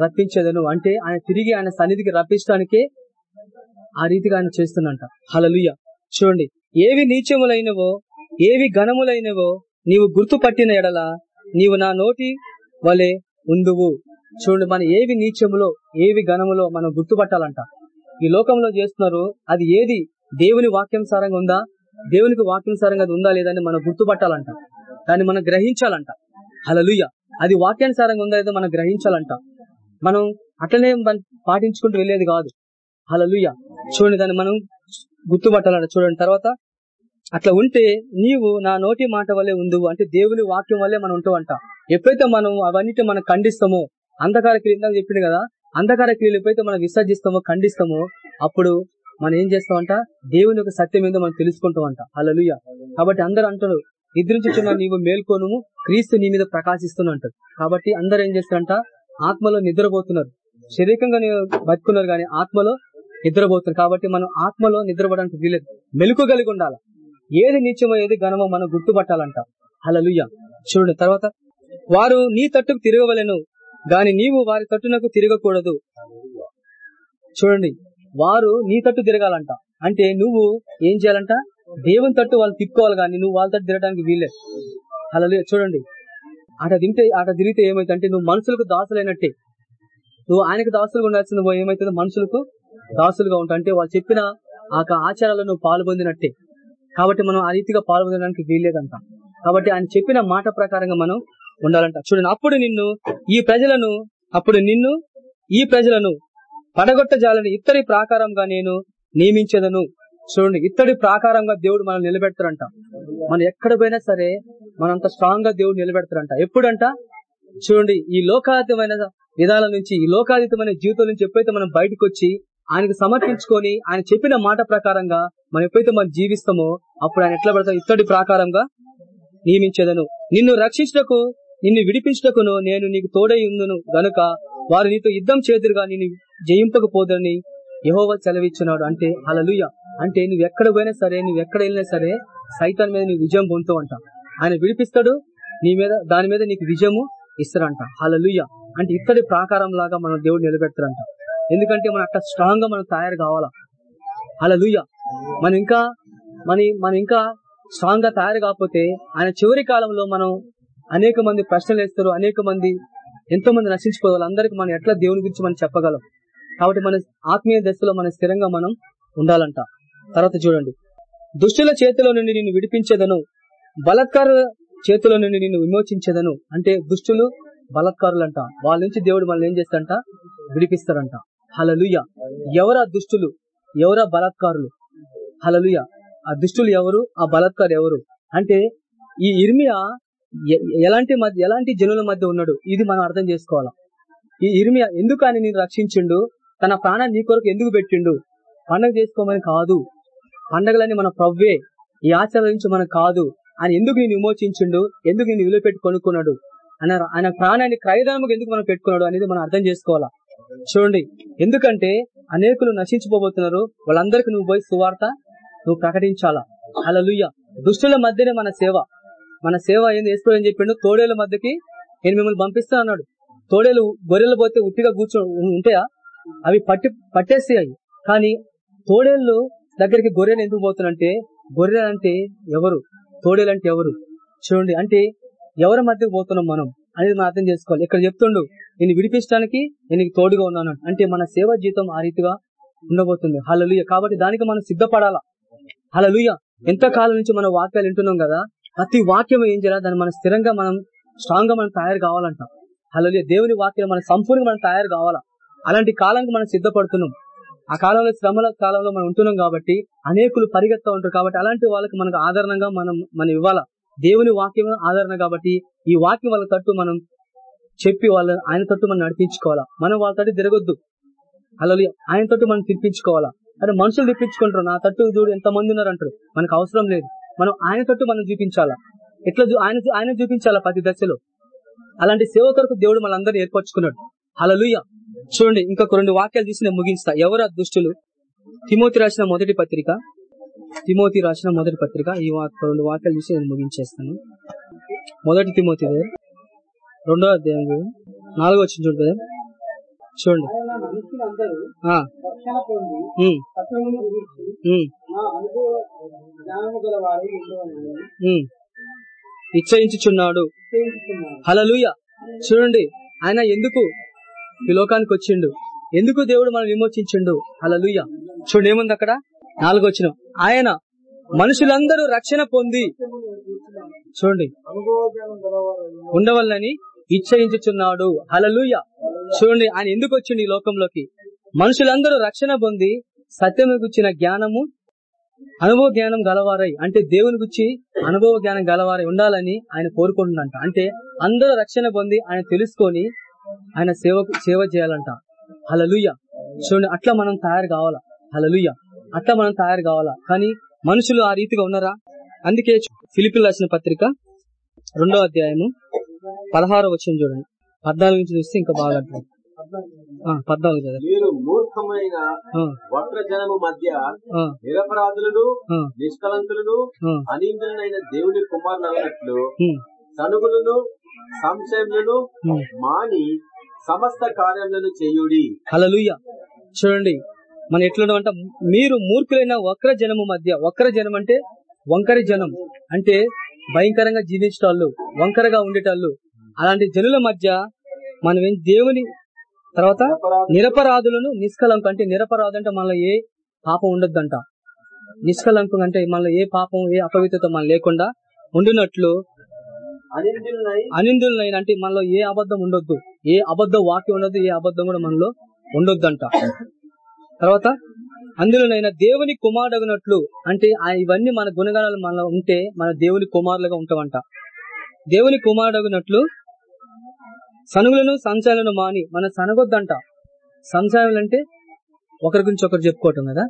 రప్పించేదను. అంటే ఆయన తిరిగి ఆయన సన్నిధికి రప్పించడానికే ఆ రీతిగా ఆయన చేస్తున్నంట హలలుయ చూడండి ఏవి నీచములైనవో ఏవి ఘనములైనవో నీవు గుర్తుపట్టిన ఎడల నీవు నా నోటి వలె ఉందువు చూడండి మన ఏవి నీచములో ఏవి ఘనములో మనం గుర్తుపట్టాలంట. ఈ లోకంలో చేస్తున్నారు అది ఏది? దేవుని వాక్యానుసారంగా ఉందా? దేవునికి వాక్యానుసారంగా అది ఉందా లేదని మనం గుర్తుపట్టాలంట. దాన్ని మనం గ్రహించాలంట. హలలుయ అది వాక్యానుసారంగా ఉందా లేదో మనం గ్రహించాలంట. మనం అట్లనే పాటించుకుంటూ వెళ్ళేది కాదు. హలలుయ చూడండి దాన్ని మనం గుర్తుపట్టాలంట. చూడండి తర్వాత అట్లా ఉంటే నీవు నా నోటి మాట వల్లే ఉందువు అంటే దేవుని వాక్యం వల్లే మనం ఉంటావంట. ఎప్పుడైతే మనం అవన్నిటి మనం ఖండిస్తామో అంధకార క్రియలు చెప్పింది కదా అంధకార క్రియలు ఎప్పుడైతే మనం విసర్జిస్తామో ఖండిస్తామో అప్పుడు మనం ఏం చేస్తామంట? దేవుని యొక్క సత్యం ఏందో మనం తెలుసుకుంటామంట. హల్లెలూయా. కాబట్టి అందరు అంటారు నిద్రించుచున్న నీవు మేల్కోను క్రీస్తు నీ మీద ప్రకాశిస్తున్నా అంటారు. కాబట్టి అందరు ఏం చేస్తారంట? ఆత్మలో నిద్రపోతున్నారు. శరీరంగా బతుకున్నారు కానీ ఆత్మలో నిద్రపోతున్నారు. కాబట్టి మనం ఆత్మలో నిద్రపోవడానికి వీలేదు. మెలకు కలిగి ఉండాలి? ఏది నిత్యమో ఏది ఘనమో మనం గుర్తుపట్టాలంట. అలలుయ్య చూడండి తర్వాత వారు నీ తట్టుకు తిరగవలను గాని నీవు వారి తట్టునకు తిరగకూడదు. చూడండి వారు నీ తట్టు తిరగాలంట. అంటే నువ్వు ఏం చేయాలంట? దేవుని తట్టు వాళ్ళు తిప్పుకోవాలి కానీ నువ్వు వాళ్ళ తట్టు తిరగడానికి వీలే అలా చూడండి అట తింటే అట తిరిగితే ఏమైతే అంటే నువ్వు మనుషులకు దాసులైనట్టే. నువ్వు ఆయనకు దాసులుగా ఉండాల్సిన నువ్వు ఏమైతుందో మనుషులకు దాసులుగా ఉంటా అంటే వాళ్ళు చెప్పిన ఆ ఆచారాలను నువ్వు పాల్పొందినట్టే. కాబట్టి మనం ఆ రీతిగా పాల్పొందడానికి వీల్లేదంట. కాబట్టి ఆయన చెప్పిన మాట ప్రకారంగా మనం ఉండాలంట. చూడండి అప్పుడు నిన్ను ఈ ప్రజలను అప్పుడు నిన్ను ఈ ప్రజలను పడగొట్టజాలని ఇత్తడి ప్రాకారంగా నేను నియమించదను. చూడండి ఇత్తడి ప్రాకారంగా దేవుడు మనం నిలబెడతారంట. మనం ఎక్కడ పోయినా సరే మనంత స్ట్రాంగ్గా దేవుడు నిలబెడతారంట. ఎప్పుడంట? చూడండి ఈ లోకాతీతమైన విధాల నుంచి ఈ లోకాతీతమైన జీవితం నుంచి ఎప్పుడైతే మనం బయటకు వచ్చి ఆయనకు సమర్పించుకొని ఆయన చెప్పిన మాట ప్రకారంగా మనం ఎప్పుడైతే మనం జీవిస్తామో అప్పుడు ఆయన ఎట్లా పడతాం ఇత్తడి ప్రాకారంగా నియమించేదను. నిన్ను రక్షించటకు నిన్ను విడిపించటకును నేను నీకు తోడై ఉందును గనుక వారు నీతో యుద్ధం చేదురుగా నేను జయింపకపోదని యహోవ సెలవిచ్చున్నాడు అంటే అలలుయ అంటే నువ్వు ఎక్కడ పోయినా సరే నువ్వు ఎక్కడ వెళ్ళినా సరే సైతాన్ మీద నువ్వు విజయం పొందుతూ అంట ఆయన విడిపిస్తాడు నీ మీద దాని మీద నీకు విజయము ఇస్తారంట అలలుయ అంటే ఇత్తడి ప్రాకారం లాగా మనం దేవుడు నిలబెడతారంట ఎందుకంటే మనం అట్లా స్ట్రాంగ్గా మనం తయారు కావాలా? లూయ మనం ఇంకా మన మనం ఇంకా స్ట్రాంగ్గా తయారు కాకపోతే ఆయన చివరి కాలంలో మనం అనేక మంది ప్రశ్నలు వేస్తారు అనేక మంది ఎంతో మంది నశించుకోవాలి అందరికి మనం ఎట్లా దేవుని గురించి మనం చెప్పగలం? కాబట్టి మన ఆత్మీయ దశలో మన స్థిరంగా మనం ఉండాలంట. తర్వాత చూడండి. దుష్టుల చేతిలో నుండి నిన్ను విడిపించేదను బలత్కారుల చేతిలో నుండి నిన్ను విమోచించేదను. అంటే దుష్టులు బలత్కారులంట. వాళ్ళ నుంచి దేవుడు మనల్ని ఏం చేస్తాడంట? విడిపిస్తాడంట. హలలుయ ఎవరా దుష్టులు? ఎవరా బలాత్కారులు? హలలుయ ఆ దుష్టులు ఎవరు? ఆ బలాత్కారు ఎవరు? అంటే ఈ ఇర్మియా ఎలాంటి మధ్య ఎలాంటి జనుల మధ్య ఉన్నాడు? ఇది మనం అర్థం చేసుకోవాలా. ఈ ఇర్మియా ఎందుకు ఆయన నేను రక్షించిండు? తన ప్రాణాన్ని నీ కొరకు ఎందుకు పెట్టిండు? పండగ చేసుకోమని కాదు. పండగలని మన ప్రవ్వే. ఈ ఆచారాల నుంచి మనం కాదు. ఆయన ఎందుకు నేను విమోచించిండు? ఎందుకు నేను విలువ పెట్టి కొనుక్కున్నాడు? ఆయన ఆయన ప్రాణాన్ని క్రయదానముకు ఎందుకు మనం పెట్టుకున్నాడు? అనేది మనం అర్థం చేసుకోవాలా. చూడండి. ఎందుకంటే అనేకులు నశించిపోబోతున్నారు. వాళ్ళందరికీ నువ్వు పోయి సువార్త నువ్వు ప్రకటించాలా? అలలుయ్య దుష్టుల మధ్యనే మన సేవ. మన సేవ ఏంది? వేసుకో అని చెప్పిండు? తోడేల మధ్యకి నేను మిమ్మల్ని పంపిస్తా అన్నాడు. తోడేలు గొర్రెలు పోతే ఉట్టిగా కూర్చో ఉంటాయా? అవి పట్టి పట్టేస్తాయి. కానీ తోడేళ్ళు దగ్గరికి గొర్రెలు ఎందుకు పోతున్నంటే గొర్రెలు అంటే ఎవరు? తోడేలు అంటే ఎవరు? చూడండి. అంటే ఎవరి మధ్యకు పోతున్నాం మనం? అనేది మనం అర్థం చేసుకోవాలి. ఇక్కడ చెప్తుండు నేను విడిపించడానికి నేను తోడుగా ఉన్నాను అంటే మన సేవ జీతం ఆ రీతిగా ఉండబోతుంది. హలలుయ కాబట్టి దానికి మనం సిద్ధపడాలా? హలలుయ ఎంత కాలం నుంచి మన వాక్యాలు వింటున్నాం కదా ప్రతి వాక్యం ఏం చేయాలి? దాన్ని మనం స్థిరంగా మనం స్ట్రాంగ్గా మనం తయారు కావాలంట. హలలుయ దేవుని వాక్యం మనం సంపూర్ణంగా మనం తయారు కావాలా? అలాంటి కాలానికి మనం సిద్ధపడుతున్నాం. ఆ కాలంలో శ్రమల కాలంలో మనం ఉంటున్నాం కాబట్టి అనేకులు పరిగెత్తా ఉంటారు కాబట్టి అలాంటి వాళ్ళకి మనకు ఆదరణంగా మనం మనం ఇవ్వాలా? దేవుని వాక్యం ఆదరణ కాబట్టి ఈ వాక్యం వాళ్ళ తట్టు మనం చెప్పి వాళ్ళ ఆయన తట్టు మనం నడిపించుకోవాలా? మనం వాళ్ళ తట్టు తిరగొద్దు. అలా ఆయన తట్టు మనం తిప్పించుకోవాలా? అరే మనుషులు తిప్పించుకుంటారు. నా తట్టు చూడు ఎంత మంది ఉన్నారు అంటారు మనకు అవసరం లేదు. మనం ఆయన తట్టు మనం చూపించాలా? ఎట్లా చూ- ఆయన ఆయన చూపించాలా ప్రతి దశలో? అలాంటి సేవ కొరకు దేవుడు మనందరినీ ఏర్పరచుకున్నాడు. హలలుయ చూడండి ఇంకొక రెండు వాక్యాలు తీసి నేను ముగిస్తా ఎవరు ఆ దుష్టులు? తిమోతి రాసిన మొదటి పత్రిక. తిమోతి రాసిన మొదటి పత్రిక. ఈ రెండు వాక్యాలు చూసి నేను ముగించేస్తాను. మొదటి తిమోతి రెండో అధ్యాయం నాలుగో వచ్చింది చూడు కదా చూడండి. ఆ, ఉమ్, ఇచ్చయించుచున్నాడు హలలుయ చూడండి. ఆయన ఎందుకు ఈ లోకానికి వచ్చిండు? ఎందుకు దేవుడు మనం విమోచించిండు? హలలుయ చూడండి ఏముంది అక్కడ? నాలుగొచ్చిన. ఆయన మనుషులందరూ రక్షణ పొంది చూడండి. ఉండవల్లని ఇచ్చయించుచున్నాడు. హలలుయ చూడండి ఆయన ఎందుకు వచ్చిండు ఈ లోకంలోకి? మనుషులందరూ రక్షణ పొంది సత్యము గుచ్చిన జ్ఞానము అనుభవ జ్ఞానం గలవారై అంటే దేవుని గుచ్చి అనుభవ జ్ఞానం గలవారై ఉండాలని ఆయన కోరుకుంటున్నంట అంటే అందరూ రక్షణ పొంది ఆయన తెలుసుకొని ఆయన సేవ సేవ చేయాలంట. హలలుయ్య చూడండి అట్లా మనం తయారు కావాలా? హలలుయ్య అట్లా మనం తయారు కావాలా? కానీ మనుషులు ఆ రీతిగా ఉన్నారా? అందుకే ఫిలిపిల్ రాసిన పత్రిక రెండో అధ్యాయము పదహారో వచ్చింది చూడండి. పద్నాలుగు నుంచి చూస్తే ఇంకా బాగా అర్థం. పద్నాలుగు చదవండి. మీరు మూర్ఖమైన వక్ర జనము మధ్య నిరపరాధులను ఆ, అనీంద్రులైన దేవుని కుమారులన్నట్లు ఉమ్, సనుగులను సంశయములను. మాని సమస్త కార్యములను చేయుడి. హల్లెలూయా. చూడండి. మనం ఎట్లున్నామంట మీరు మూర్ఖులైన వక్ర జనము మధ్య వక్ర జనం అంటే వంకరి జనం అంటే భయంకరంగా జీవించేటోళ్ళు వంకరగా ఉండేటోళ్ళు అలాంటి జనుల మధ్య మనం ఏం దేవుని తర్వాత నిరపరాధులను నిష్కలంకు అంటే నిరపరాధు అంటే మనలో ఏ పాపం ఉండొద్దంట. నిష్కలంకం అంటే మనలో ఏ పాపం ఏ అపవిత్రత మనం లేకుండా ఉండినట్లు అనిందులైన అంటే మనలో ఏ అబద్ధం ఉండొద్దు. ఏ అబద్ధ వాక్యం ఉండదు ఏ అబద్ధం కూడా మనలో ఉండొద్దంట. తర్వాత అందులోనైనా దేవుని కుమారుడగినట్లు అంటే ఆ ఇవన్నీ మన గుణగణాలు మనలో ఉంటే మన దేవుని కుమారులుగా ఉంటామంట దేవుని కుమారుడగినట్లు సనుగులను సంశయాలను మాని మన సనగొద్దంట. సంశయాలు అంటే ఒకరి గురించి ఒకరు చెప్పుకోవటం కదా?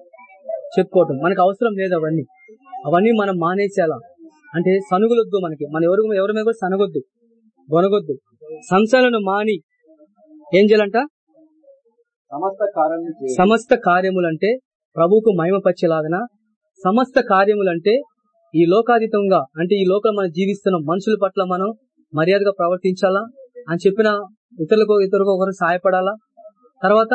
చెప్పుకోవటం. మనకు అవసరం లేదు అవన్నీ. అవన్నీ మనం మానేసేలా. అంటే సనుగులొద్దు మనకి. మన ఎవరు ఎవరి మీద కూడా సనగొద్దు. గొనగొద్దు. సంశయాలను మాని ఏం చేయాలంట? సమస్త కార్యములను చేయుడి సమస్త కార్యములంటే ప్రభువుకు మహిమపచ్చేలాగన సమస్త కార్యములంటే ఈ లోకాతీతంగా అంటే ఈ లోకంలో మనం జీవిస్తున్న మనుషుల పట్ల మనం మర్యాదగా ప్రవర్తించాలా? అని చెప్పిన ఇతరులకు ఇతరులకు ఒకరు సహాయపడాలా? తర్వాత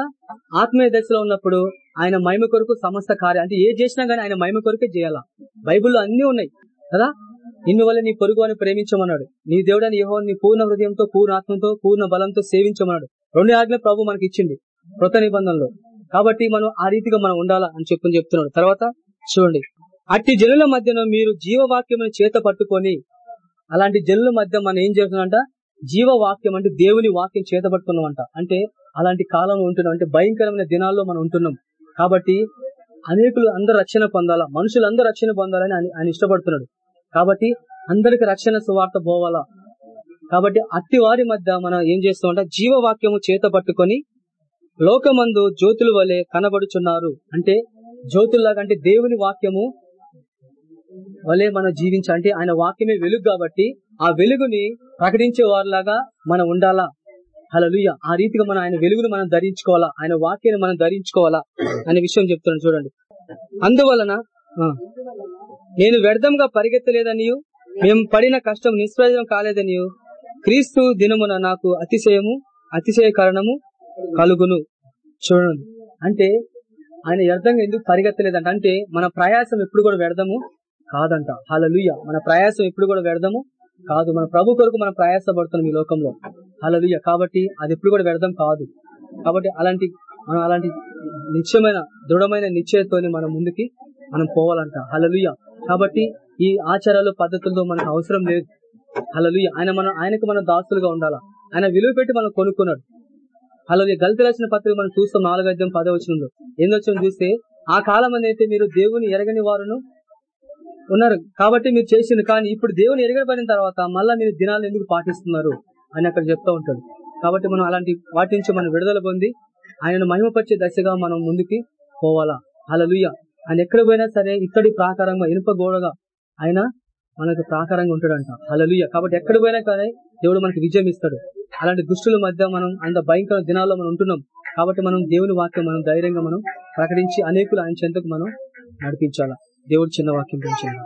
ఆత్మీయ దశలో ఉన్నప్పుడు ఆయన మహిమ కొరకు సమస్త కార్యం అంటే ఏ చేసినా గానీ ఆయన మహిమ కొరకే చేయాలా? బైబుల్లో అన్ని ఉన్నాయి. కదా? నిన్ను వల్ల నీ పొరుగు అని ప్రేమించమన్నాడు. నీ దేవుడని యహో నీ పూర్ణ హృదయంతో పూర్ణ ఆత్మతో పూర్ణ బలంతో సేవించమన్నాడు. రెండు ఆజ్ఞలు ప్రభు మనకి ఇచ్చింది. కృత నిబంధనలో కాబట్టి మనం ఆ రీతిగా మనం ఉండాలా అని చెప్పని చెప్తున్నాడు. తర్వాత చూడండి. అట్టి జనుల మధ్యన మీరు జీవవాక్యం చేత పట్టుకొని అలాంటి జనుల మధ్య మనం ఏం చేస్తున్నామంట? జీవవాక్యం అంటే దేవుని వాక్యం చేత పట్టుకున్నామంట. అంటే అలాంటి కాలంలో ఉంటున్నాం. అంటే భయంకరమైన దినాల్లో మనం ఉంటున్నాం. కాబట్టి అనేకులు అందరు రక్షణ పొందాలా? మనుషులు అందరూ రక్షణ పొందాలని ఆయన- ఆయన ఇష్టపడుతున్నాడు. కాబట్టి అందరికి రక్షణ సువార్త పోవాలా? కాబట్టి అట్టి వారి మధ్య మనం ఏం చేస్తామంటే? జీవవాక్యము చేత పట్టుకొని లోకమందు జ్యోతుల వలె కనబడుచున్నారు. అంటే జ్యోతుల్లాగా అంటే దేవుని వాక్యము వలె మనం జీవించాలంటే ఆయన వాక్యమే వెలుగు కాబట్టి ఆ వెలుగుని ప్రకటించే వారిలాగా మనం ఉండాలా? హలలుయ ఆ రీతిగా మనం ఆయన వెలుగును మనం ధరించుకోవాలా? ఆయన వాక్యాన్ని మనం ధరించుకోవాలా? అనే విషయం చెప్తున్నాను చూడండి. అందువలన ఆ, నేను వ్యర్థంగా పరిగెత్తలేదని మేము పడిన కష్టం నిష్ప్రయోజనం కాలేదని క్రీస్తు దినమున నాకు అతిశయము అతిశయ కారణము కలుగును. చూడండి. అంటే ఆయన వ్యర్థంగా ఎందుకు పరిగెత్తలేదంట అంటే మన ప్రయాసం ఎప్పుడు కూడా వ్యర్థము కాదంట. హలలుయ మన ప్రయాసం ఎప్పుడు కూడా వ్యర్థము కాదు. మన ప్రభు కొరకు మనం ప్రయాసపడుతున్నాం ఈ లోకంలో. హలలుయ కాబట్టి అది ఎప్పుడు కూడా వ్యర్థం కాదు. కాబట్టి అలాంటి మనం అలాంటి నిత్యమైన దృఢమైన నిశ్చయతోని మనం ముందుకి మనం పోవాలంట. హలలుయ కాబట్టి ఈ ఆచారాలు పద్ధతులతో మనకు అవసరం లేదు. హలలుయ ఆయన మన ఆయనకు మనం దాసులుగా ఉండాలా? ఆయన విలువ పెట్టి మనం కొనుక్కున్నాడు. అలాగే గలిత రాసిన పత్రిక మనం చూస్తాం నాలుగు అధ్యాయం వచ్చినంలో ఏందొచ్చిన చూస్తే ఆ కాలం అయితే మీరు దేవుని ఎరగని వారును ఉన్నారు. కాబట్టి మీరు చేసింది కానీ ఇప్పుడు దేవుని ఎరగబడిన తర్వాత మళ్ళీ మీరు దినాలు ఎందుకు పాటిస్తున్నారు అని అక్కడ చెప్తా ఉంటాడు. కాబట్టి మనం అలాంటి వాటి నుంచి మనం విడుదల పొంది ఆయనను మహిమపరిచే దశగా మనం ముందుకి పోవాలా? హలలుయ ఆయన ఎక్కడ పోయినా సరే ఇక్కడి ప్రాకారంగా ఇనుప గోడగా ఆయన మనకు ప్రాకారంగా ఉంటాడంట. హలలుయ కాబట్టి ఎక్కడ పోయినా కానీ దేవుడు మనకి విజయం ఇస్తాడు. అలాంటి దుష్టుల మధ్య మనం అంత భయంకర దినాల్లో మనం ఉంటున్నాం. కాబట్టి మనం దేవుని వాక్యం మనం ధైర్యంగా మనం ప్రకటించి అనేకులు ఆయన చెంతకు మనం నడిపించాలా? దేవుడు చిన్న వాక్యం పెంచాలి